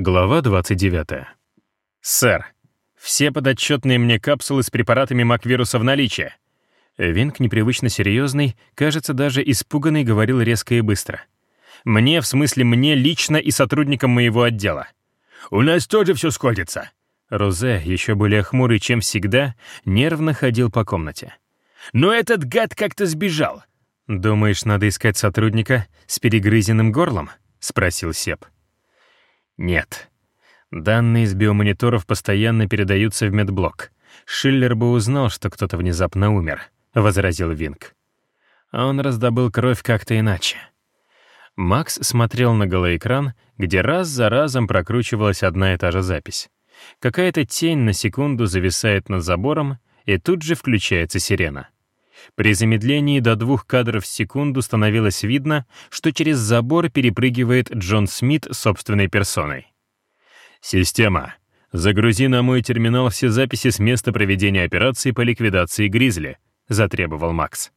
Глава 29. «Сэр, все подотчетные мне капсулы с препаратами маквируса в наличии». Винк, непривычно серьезный, кажется, даже испуганный, говорил резко и быстро. «Мне, в смысле мне лично и сотрудникам моего отдела». «У нас тоже все сходится». Розе, еще более хмурый, чем всегда, нервно ходил по комнате. «Но этот гад как-то сбежал». «Думаешь, надо искать сотрудника с перегрызенным горлом?» — спросил Сеп. «Нет. Данные из биомониторов постоянно передаются в медблок. Шиллер бы узнал, что кто-то внезапно умер», — возразил Винк. Он раздобыл кровь как-то иначе. Макс смотрел на голоэкран, где раз за разом прокручивалась одна и та же запись. Какая-то тень на секунду зависает над забором, и тут же включается сирена. При замедлении до двух кадров в секунду становилось видно, что через забор перепрыгивает Джон Смит собственной персоной. «Система, загрузи на мой терминал все записи с места проведения операции по ликвидации Гризли», — затребовал Макс.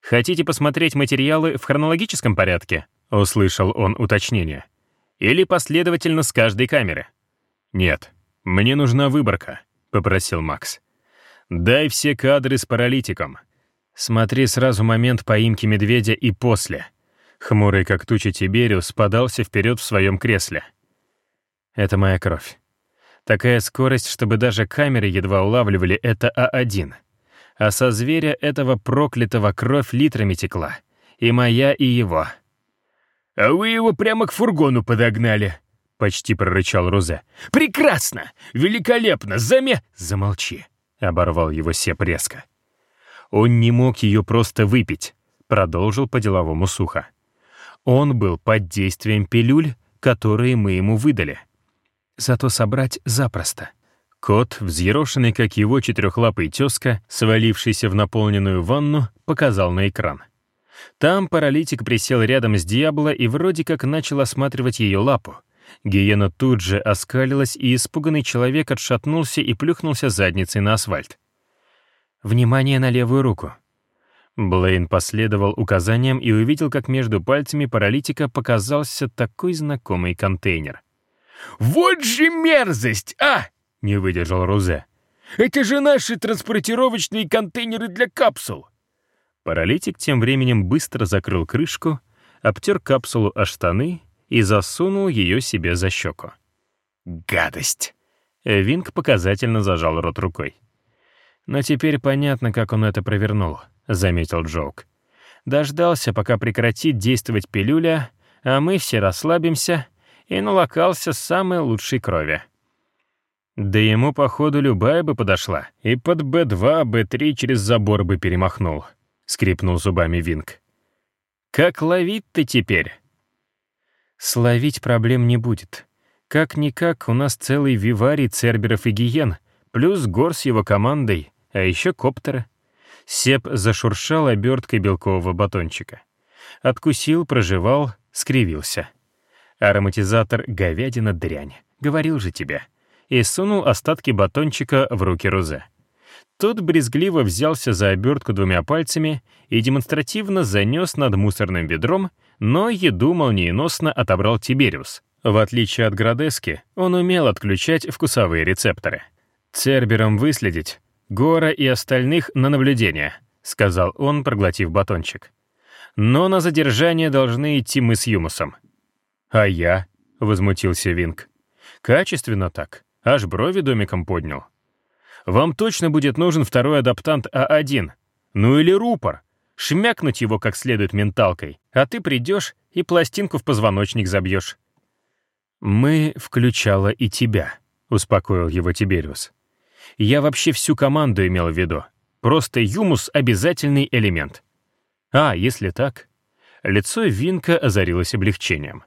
«Хотите посмотреть материалы в хронологическом порядке?» — услышал он уточнение. «Или последовательно с каждой камеры?» «Нет, мне нужна выборка», — попросил Макс. Дай все кадры с паралитиком. Смотри сразу момент поимки медведя и после. Хмурый как туча Тибериус подался вперед в своем кресле. Это моя кровь. Такая скорость, чтобы даже камеры едва улавливали это А1. А со зверя этого проклятого кровь литрами текла. И моя, и его. «А вы его прямо к фургону подогнали», — почти прорычал Рузе. «Прекрасно! Великолепно! Заме...» «Замолчи!» — оборвал его Сеп резко. «Он не мог ее просто выпить», — продолжил по-деловому сухо. «Он был под действием пилюль, которые мы ему выдали. Зато собрать запросто». Кот, взъерошенный, как его четырехлапый тезка, свалившийся в наполненную ванну, показал на экран. Там паралитик присел рядом с Диабло и вроде как начал осматривать ее лапу, Гиена тут же оскалилась, и испуганный человек отшатнулся и плюхнулся задницей на асфальт. «Внимание на левую руку!» Блейн последовал указаниям и увидел, как между пальцами паралитика показался такой знакомый контейнер. «Вот же мерзость, а!» — не выдержал Рузе. «Это же наши транспортировочные контейнеры для капсул!» Паралитик тем временем быстро закрыл крышку, обтер капсулу о штаны и засунул ее себе за щеку. «Гадость!» Винг показательно зажал рот рукой. «Но теперь понятно, как он это провернул», — заметил Джоук. «Дождался, пока прекратит действовать пилюля, а мы все расслабимся, и налокался самой лучшей крови». Да ему, походу, любая бы подошла, и под Б2, Б3 через забор бы перемахнул, — скрипнул зубами Винг. «Как ловить-то теперь?» Словить проблем не будет. Как-никак, у нас целый виварий церберов и гиен, плюс гор с его командой, а еще коптеры. Сеп зашуршал оберткой белкового батончика. Откусил, прожевал, скривился. Ароматизатор говядина дрянь, говорил же тебе. И сунул остатки батончика в руки Рузе. Тот брезгливо взялся за обертку двумя пальцами и демонстративно занес над мусорным ведром, но еду молниеносно отобрал Тибериус. В отличие от Градески, он умел отключать вкусовые рецепторы. «Цербером выследить, Гора и остальных на наблюдение», — сказал он, проглотив батончик. «Но на задержание должны идти мы с Юмусом». «А я?» — возмутился Винг. «Качественно так. Аж брови домиком поднял. Вам точно будет нужен второй адаптант А1. Ну или рупор шмякнуть его как следует менталкой, а ты придешь и пластинку в позвоночник забьешь. «Мы включала и тебя», — успокоил его Тибериус. «Я вообще всю команду имел в виду. Просто Юмус — обязательный элемент». «А, если так?» Лицо Винка озарилось облегчением.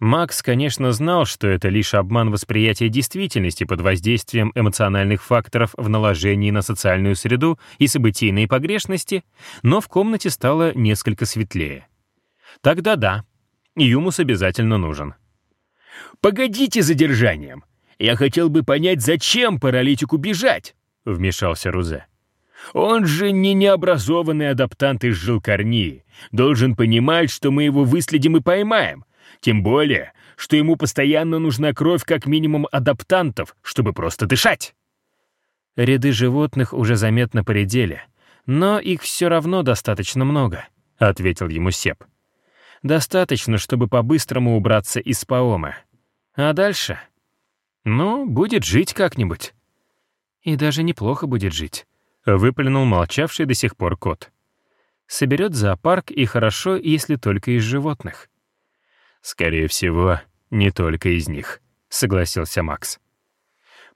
Макс, конечно, знал, что это лишь обман восприятия действительности под воздействием эмоциональных факторов в наложении на социальную среду и событийные погрешности, но в комнате стало несколько светлее. Тогда да, Юмус обязательно нужен. «Погодите задержанием! Я хотел бы понять, зачем паралитику бежать!» — вмешался Рузе. «Он же не необразованный адаптант из Жилкарнии. Должен понимать, что мы его выследим и поймаем, Тем более, что ему постоянно нужна кровь как минимум адаптантов, чтобы просто дышать. Ряды животных уже заметно поредели, но их все равно достаточно много, — ответил ему Сеп. Достаточно, чтобы по-быстрому убраться из Паома. А дальше? Ну, будет жить как-нибудь. И даже неплохо будет жить, — выплюнул молчавший до сих пор кот. Соберет зоопарк, и хорошо, если только из животных. Скорее всего, не только из них, — согласился Макс.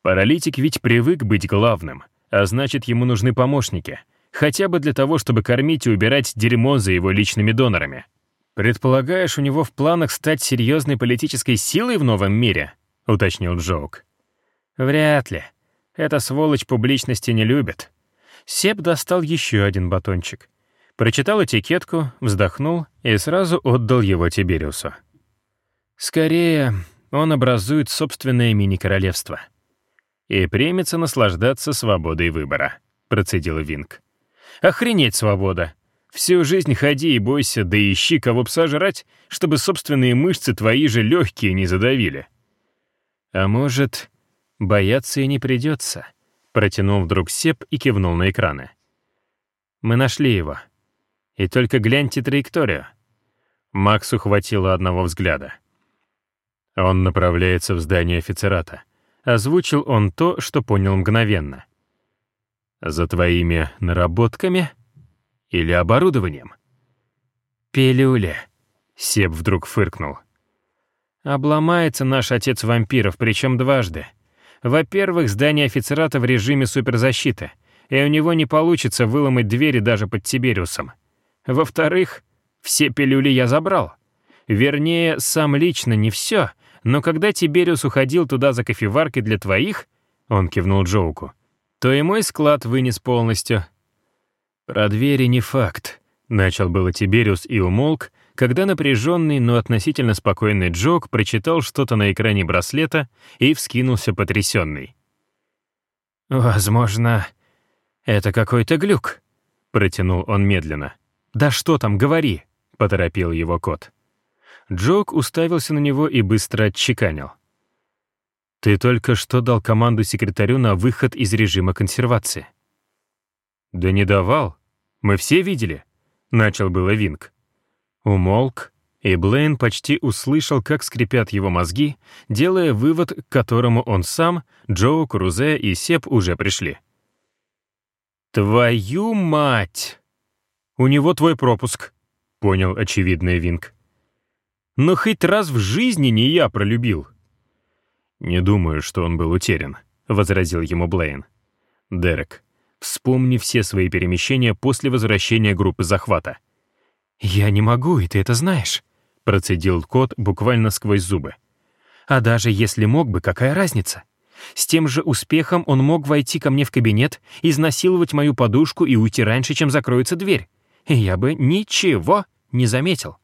Паралитик ведь привык быть главным, а значит, ему нужны помощники, хотя бы для того, чтобы кормить и убирать дерьмо за его личными донорами. «Предполагаешь, у него в планах стать серьезной политической силой в новом мире?» — уточнил Джоук. «Вряд ли. Эта сволочь публичности не любит». Сеп достал еще один батончик. Прочитал этикетку, вздохнул и сразу отдал его Тибериусу. «Скорее, он образует собственное мини-королевство» и примется наслаждаться свободой выбора», — процедил Винг. «Охренеть свобода! Всю жизнь ходи и бойся, да ищи, кого б сожрать, чтобы собственные мышцы твои же легкие не задавили». «А может, бояться и не придется», — протянул вдруг Сеп и кивнул на экраны. «Мы нашли его. И только гляньте траекторию». Максу хватило одного взгляда. Он направляется в здание офицерата. Озвучил он то, что понял мгновенно. «За твоими наработками или оборудованием?» «Пилюля», — Себ вдруг фыркнул. «Обломается наш отец вампиров, причем дважды. Во-первых, здание офицерата в режиме суперзащиты, и у него не получится выломать двери даже под Тибериусом. Во-вторых, все пилюли я забрал. Вернее, сам лично не все, но когда Тибериус уходил туда за кофеваркой для твоих, он кивнул Джоуку, то и мой склад вынес полностью. Про двери не факт. Начал было Тибериус и умолк, когда напряженный, но относительно спокойный Джок прочитал что-то на экране браслета и вскинулся потрясенный. «Возможно, это какой-то глюк», — протянул он медленно. «Да что там, говори», — поторопил его кот. Джок уставился на него и быстро отчеканил. «Ты только что дал команду секретарю на выход из режима консервации». «Да не давал. Мы все видели», — начал было Винг. Умолк, и Блейн почти услышал, как скрипят его мозги, делая вывод, к которому он сам, Джоу, Крузе и Сеп уже пришли. «Твою мать! У него твой пропуск», — понял очевидный Винг. Но хоть раз в жизни не я пролюбил». «Не думаю, что он был утерян», — возразил ему Блейн. «Дерек, вспомни все свои перемещения после возвращения группы захвата». «Я не могу, и ты это знаешь», — процедил кот буквально сквозь зубы. «А даже если мог бы, какая разница? С тем же успехом он мог войти ко мне в кабинет, изнасиловать мою подушку и уйти раньше, чем закроется дверь. И я бы ничего не заметил».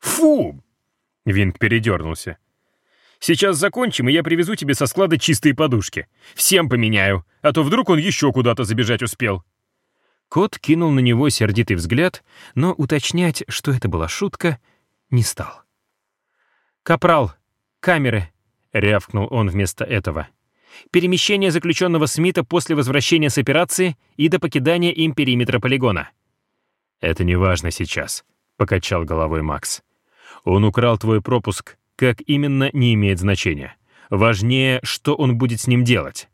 «Фу!» Винг передернулся. «Сейчас закончим, и я привезу тебе со склада чистые подушки. Всем поменяю, а то вдруг он еще куда-то забежать успел». Кот кинул на него сердитый взгляд, но уточнять, что это была шутка, не стал. «Капрал, камеры!» — рявкнул он вместо этого. «Перемещение заключенного Смита после возвращения с операции и до покидания им периметра полигона». «Это не важно сейчас», — покачал головой Макс. Он украл твой пропуск, как именно, не имеет значения. Важнее, что он будет с ним делать».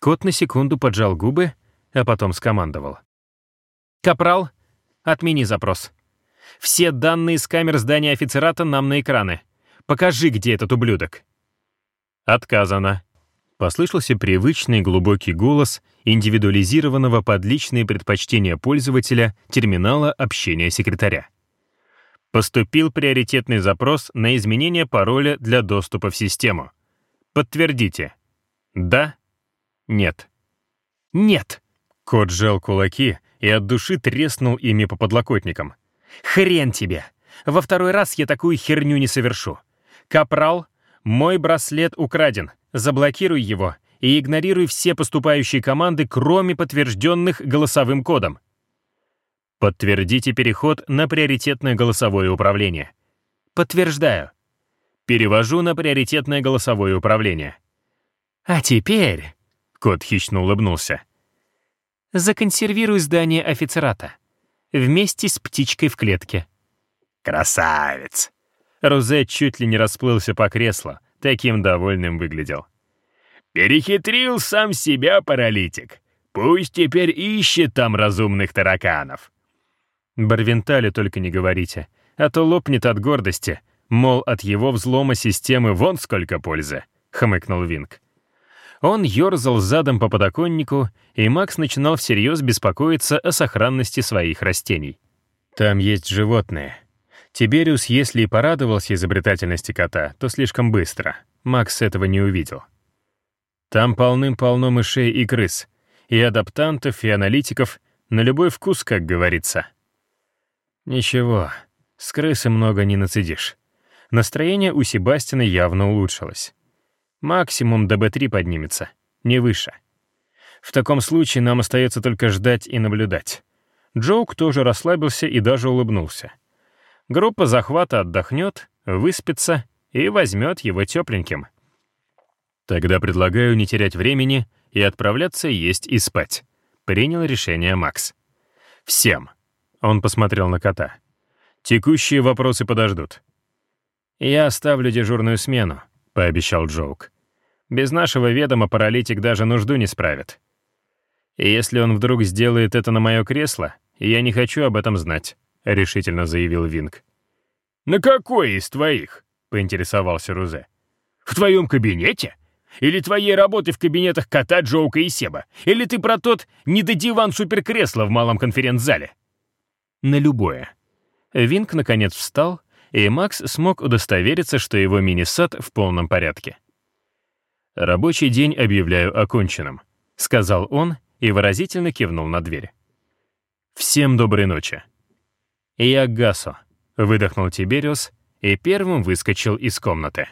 Кот на секунду поджал губы, а потом скомандовал. «Капрал, отмени запрос. Все данные с камер здания офицерата нам на экраны. Покажи, где этот ублюдок». «Отказано», — послышался привычный глубокий голос индивидуализированного под личные предпочтения пользователя терминала общения секретаря. Поступил приоритетный запрос на изменение пароля для доступа в систему. Подтвердите. Да? Нет. Нет! Кот сжал кулаки и от души треснул ими по подлокотникам. Хрен тебе! Во второй раз я такую херню не совершу. Капрал, мой браслет украден. Заблокируй его и игнорируй все поступающие команды, кроме подтвержденных голосовым кодом. Подтвердите переход на приоритетное голосовое управление. Подтверждаю. Перевожу на приоритетное голосовое управление. А теперь, кот хищно улыбнулся, законсервируй здание офицерата вместе с птичкой в клетке. Красавец! Розе чуть ли не расплылся по креслу, таким довольным выглядел. Перехитрил сам себя паралитик. Пусть теперь ищет там разумных тараканов. Барвентале только не говорите, а то лопнет от гордости, мол, от его взлома системы вон сколько пользы, хмыкнул Винг. Он ерзал задом по подоконнику, и Макс начинал всерьез беспокоиться о сохранности своих растений. Там есть животные. Тибериус, если и порадовался изобретательности кота, то слишком быстро. Макс этого не увидел. Там полным-полно мышей и крыс, и адаптантов, и аналитиков, на любой вкус, как говорится. Ничего, с крысы много не нацедишь. Настроение у Себастина явно улучшилось. Максимум до Б3 поднимется, не выше. В таком случае нам остается только ждать и наблюдать. Джоук тоже расслабился и даже улыбнулся. Группа захвата отдохнет, выспится и возьмет его тепленьким — Тогда предлагаю не терять времени и отправляться есть и спать. Принял решение Макс. Всем. Он посмотрел на кота. Текущие вопросы подождут. Я оставлю дежурную смену, пообещал Джоук. Без нашего ведома паралитик даже нужду не справит. И если он вдруг сделает это на мое кресло, я не хочу об этом знать, решительно заявил Винг. На какой из твоих? поинтересовался Рузе. В твоем кабинете? Или твоей работы в кабинетах кота, Джоука и Себа? Или ты про тот недодиван суперкресло в малом конференц-зале?» На любое. Винк наконец встал, и Макс смог удостовериться, что его мини-сад в полном порядке. «Рабочий день объявляю оконченным», — сказал он и выразительно кивнул на дверь. «Всем доброй ночи». «Я Гасо», — выдохнул Тибериус и первым выскочил из комнаты.